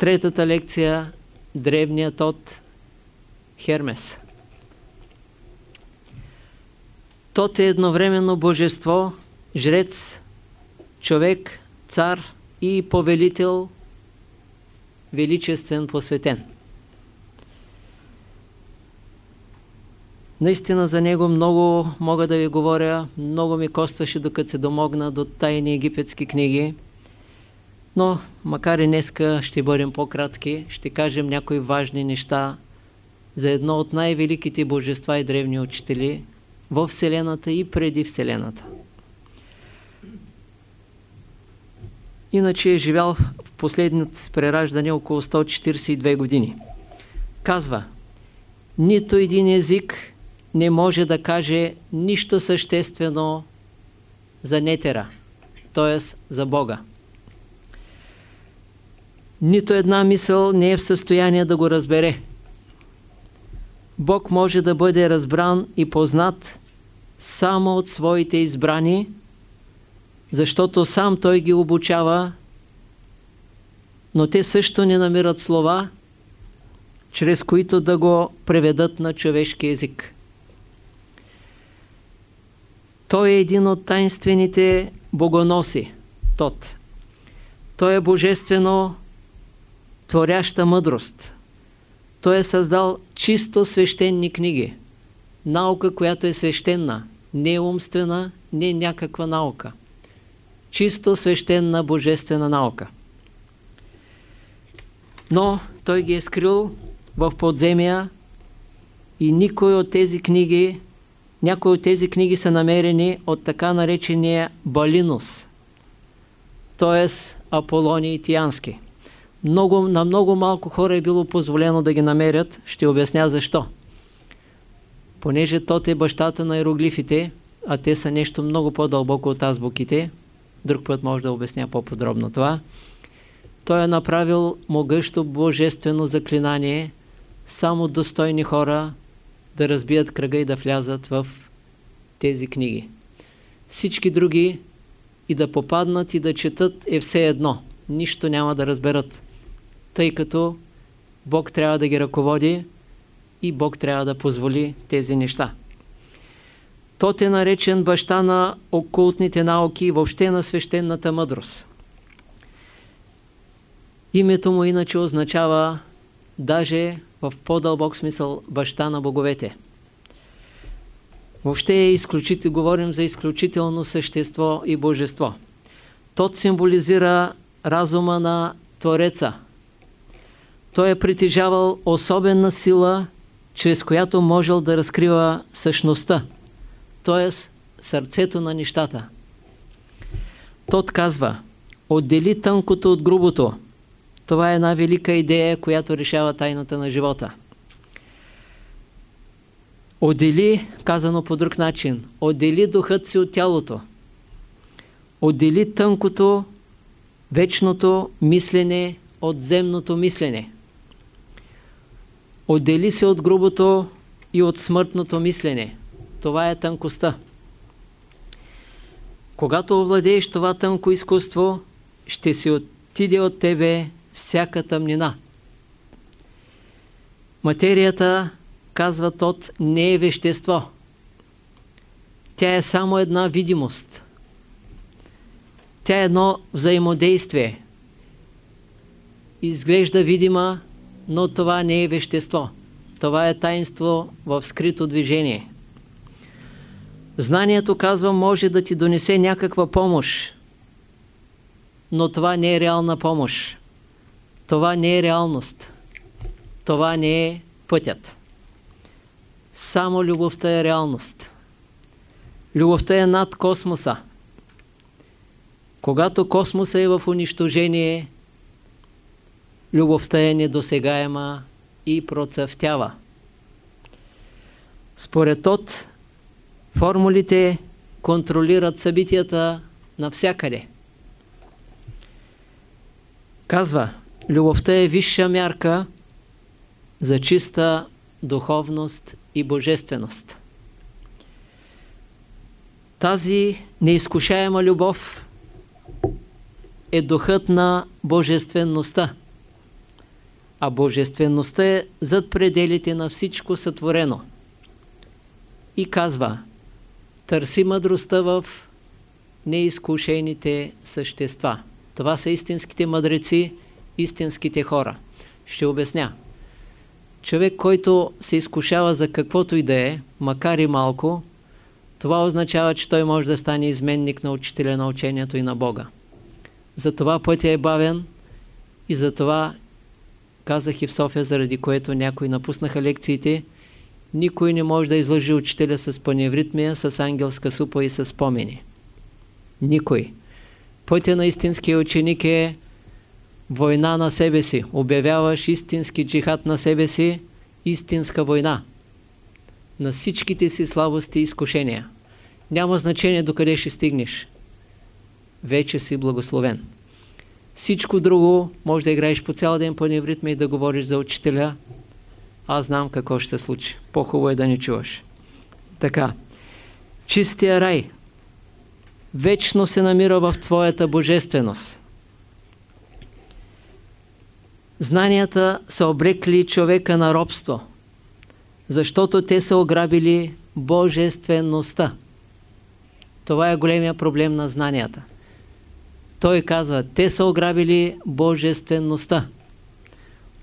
Третата лекция – древният от Хермес. Тот е едновременно божество, жрец, човек, цар и повелител, величествен, посветен. Наистина за него много мога да ви говоря, много ми костваше докато се домогна до тайни египетски книги. Но, макар и днеска ще бъдем по-кратки, ще кажем някои важни неща за едно от най-великите божества и древни учители в Вселената и преди Вселената. Иначе е живял в последното прераждане около 142 години. Казва, нито един език не може да каже нищо съществено за нетера, т.е. за Бога. Нито една мисъл не е в състояние да го разбере. Бог може да бъде разбран и познат само от своите избрани, защото сам Той ги обучава, но те също не намират слова, чрез които да го преведат на човешки език. Той е един от тайнствените богоноси, Тот. Той е божествено творяща мъдрост. Той е създал чисто свещени книги. Наука, която е свещена, не е умствена, не е някаква наука. Чисто свещена божествена наука. Но той ги е скрил в подземия и никой от тези книги, някои от тези книги са намерени от така наречения Балинус, т.е. Аполоний Тиански. Много, на много малко хора е било позволено да ги намерят. Ще обясня защо. Понеже тот е бащата на иероглифите, а те са нещо много по-дълбоко от азбуките, друг път може да обясня по-подробно това, той е направил могъщо божествено заклинание само достойни хора да разбият кръга и да влязат в тези книги. Всички други и да попаднат и да четат е все едно. Нищо няма да разберат тъй като Бог трябва да ги ръководи и Бог трябва да позволи тези неща. Тот е наречен баща на окултните науки и въобще на свещената мъдрост. Името му иначе означава даже в по-дълбок смисъл баща на боговете. Въобще е изключително, говорим за изключително същество и божество. Тот символизира разума на Твореца, той е притежавал особена сила, чрез която можел да разкрива същността, т.е. сърцето на нещата. Тот казва, отдели тънкото от грубото. Това е една велика идея, която решава тайната на живота. Отдели, казано по друг начин, отдели духът си от тялото. Отдели тънкото, вечното мислене от земното мислене. Отдели се от грубото и от смъртното мислене. Това е тънкостта. Когато овладееш това тънко изкуство, ще си отиде от тебе всяка тъмнина. Материята, казва тот, не е вещество. Тя е само една видимост. Тя е едно взаимодействие. Изглежда видима, но това не е вещество. Това е таинство в скрито движение. Знанието, казвам, може да ти донесе някаква помощ, но това не е реална помощ. Това не е реалност. Това не е пътят. Само любовта е реалност. Любовта е над космоса. Когато космоса е в унищожение, любовта е недосегаема и процъфтява. Според тот, формулите контролират събитията навсякъде. Казва, любовта е висша мярка за чиста духовност и божественост. Тази неизкушаема любов е духът на божествеността. А божествеността е зад пределите на всичко сътворено. И казва, търси мъдростта в неизкушените същества. Това са истинските мъдреци, истинските хора. Ще обясня. Човек, който се изкушава за каквото и да е, макар и малко, това означава, че той може да стане изменник на учителя на учението и на Бога. Затова пътя е бавен и затова казах и в София, заради което някои напуснаха лекциите, никой не може да излъжи учителя с паневритмия, с ангелска супа и с спомени. Никой. Пътя на истинския ученик е война на себе си. Обявяваш истински джихад на себе си, истинска война. На всичките си слабости и изкушения. Няма значение докъде ще стигнеш. Вече си благословен. Всичко друго може да играеш по цял ден по невритма и да говориш за учителя. Аз знам какво ще се случи. По-хубаво е да не чуваш. Така. Чистия рай вечно се намира в Твоята божественост. Знанията са обрекли човека на робство, защото те са ограбили божествеността. Това е големия проблем на знанията. Той казва, те са ограбили божествеността.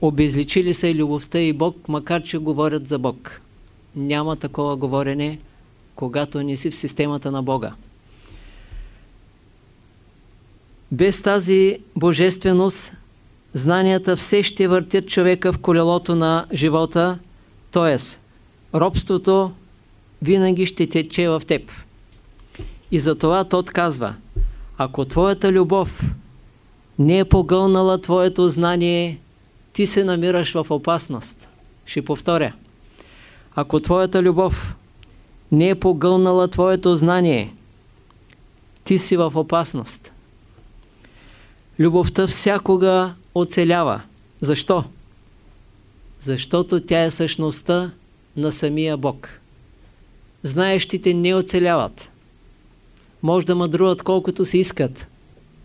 Обезличили са и любовта и Бог, макар че говорят за Бог. Няма такова говорене, когато не си в системата на Бога. Без тази божественост, знанията все ще въртят човека в колелото на живота, т.е. робството винаги ще тече в теб. И затова Тот казва, ако твоята любов не е погълнала твоето знание, ти се намираш в опасност. Ще повторя. Ако твоята любов не е погълнала твоето знание, ти си в опасност. Любовта всякога оцелява. Защо? Защото тя е същността на самия Бог. Знаещите не оцеляват. Може да мъдруват колкото си искат.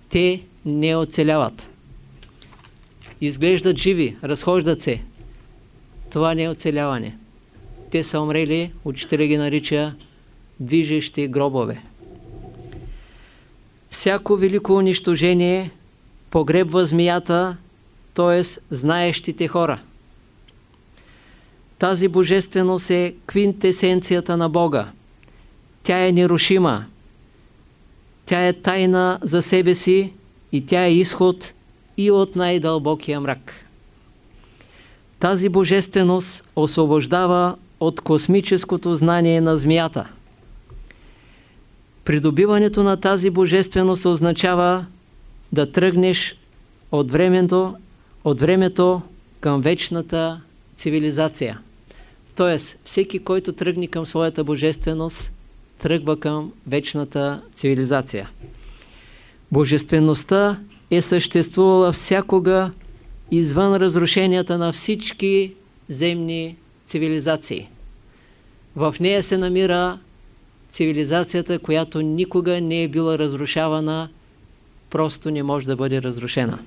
Те не оцеляват. Изглеждат живи, разхождат се. Това не е оцеляване. Те са умрели, учителя ги нарича движещи гробове. Всяко велико унищожение погребва змията, т.е. знаещите хора. Тази божественост е квинтесенцията на Бога. Тя е нерушима. Тя е тайна за себе си и тя е изход и от най-дълбокия мрак. Тази божественост освобождава от космическото знание на змията. Придобиването на тази божественост означава да тръгнеш от времето, от времето към вечната цивилизация. Тоест, всеки, който тръгне към своята божественост, тръгва към вечната цивилизация. Божествеността е съществувала всякога извън разрушенията на всички земни цивилизации. В нея се намира цивилизацията, която никога не е била разрушавана просто не може да бъде разрушена.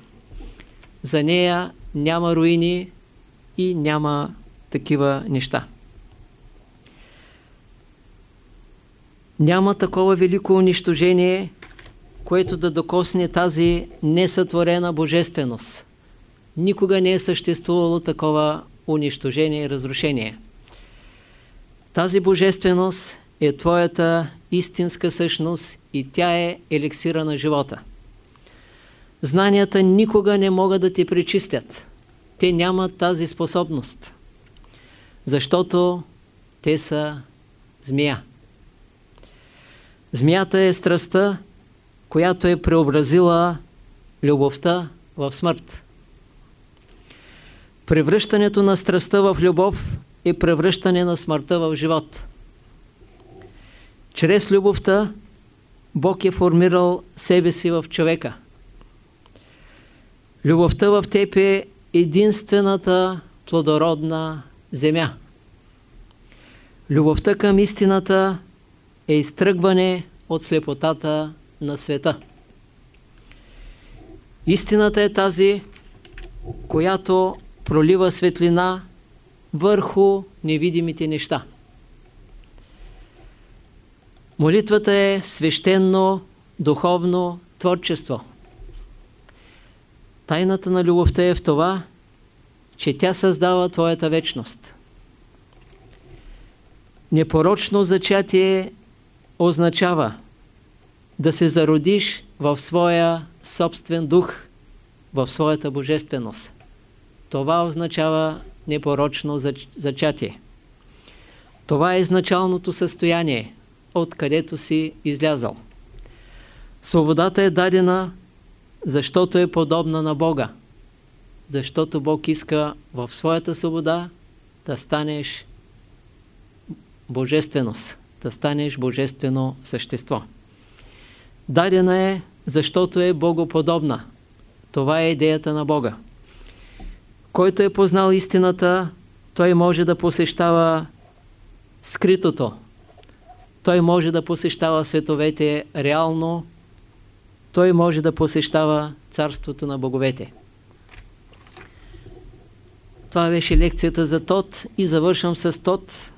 За нея няма руини и няма такива неща. Няма такова велико унищожение, което да докосне тази несътворена божественост. Никога не е съществувало такова унищожение и разрушение. Тази божественост е твоята истинска същност и тя е еликсира на живота. Знанията никога не могат да ти пречистят. Те нямат тази способност. Защото те са змия. Змията е страстта, която е преобразила любовта в смърт. Превръщането на страстта в любов е превръщане на смъртта в живот. Чрез любовта Бог е формирал себе си в човека – Любовта в теб е единствената плодородна земя. Любовта към истината е изтръгване от слепотата на света. Истината е тази, която пролива светлина върху невидимите неща. Молитвата е свещено, духовно творчество. Тайната на любовта е в това, че тя създава твоята вечност. Непорочно зачатие означава да се зародиш в своя собствен дух, в своята божественост. Това означава непорочно зачатие. Това е изначалното състояние, откъдето си излязал. Свободата е дадена, защото е подобна на Бога. Защото Бог иска в своята свобода да станеш божественост, да станеш божествено същество. Дадена е, защото е богоподобна. Това е идеята на Бога. Който е познал истината, той може да посещава скритото. Той може да посещава световете реално. Той може да посещава царството на боговете. Това беше лекцията за Тот и завършвам с Тот.